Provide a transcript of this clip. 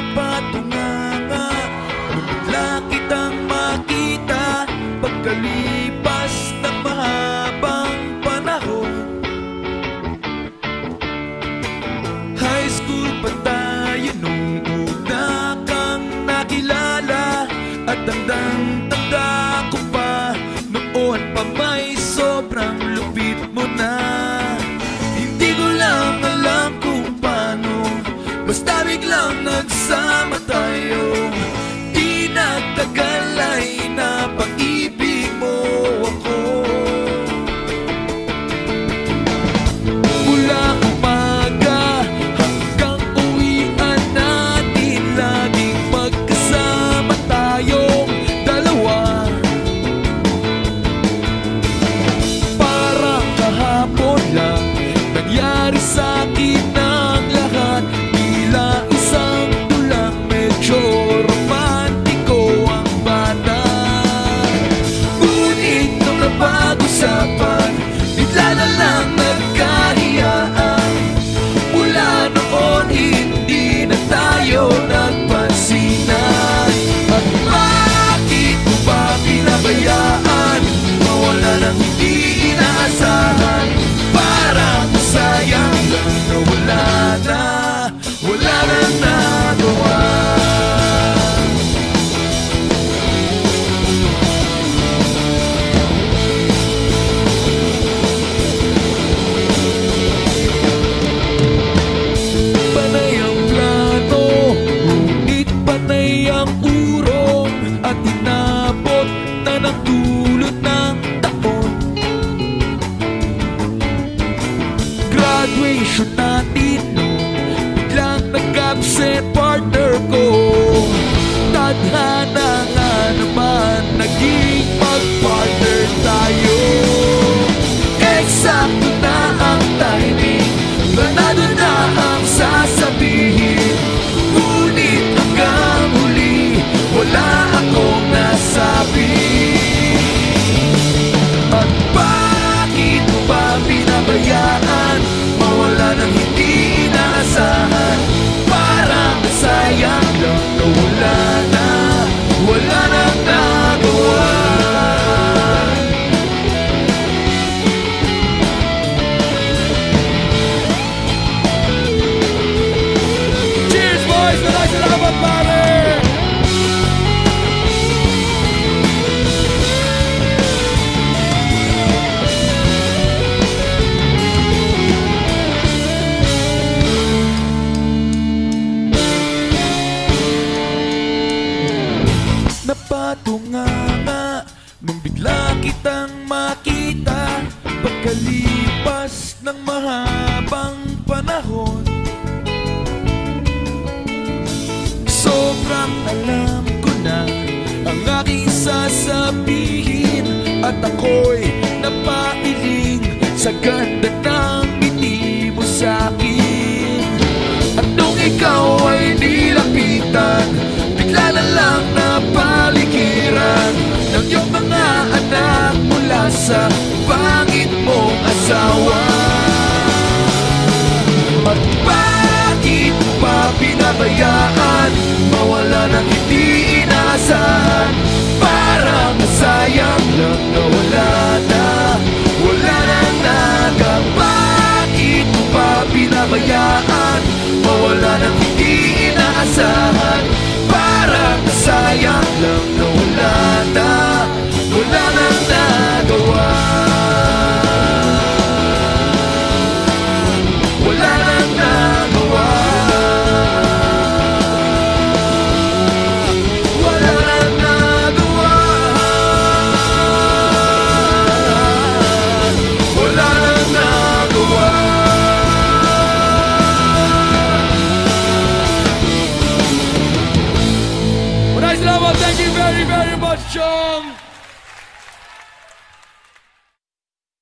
napatunganga Nung bigla biglang nagsama tayo. Di nagtagal ay napag-ibig mo ako. Mula umaga hanggang uwian natin Laging magkasama tayong dalawa. Parang kahapon lang Nangyari sa akin ang Napag-usapan Bigla na lang nag-absent partner ko. Tadhana nga naman Naging mag-partner tayo mahabang panahon. Sobrang alam ko na Ang aking sasabihin At ako'y napailing Sa ganda ng ngiti mo sa'kin At nung ikaw ay nilapitan Bigla na lang napaligiran Ng iyong mga anak mula sa pangit mong asawa Bây John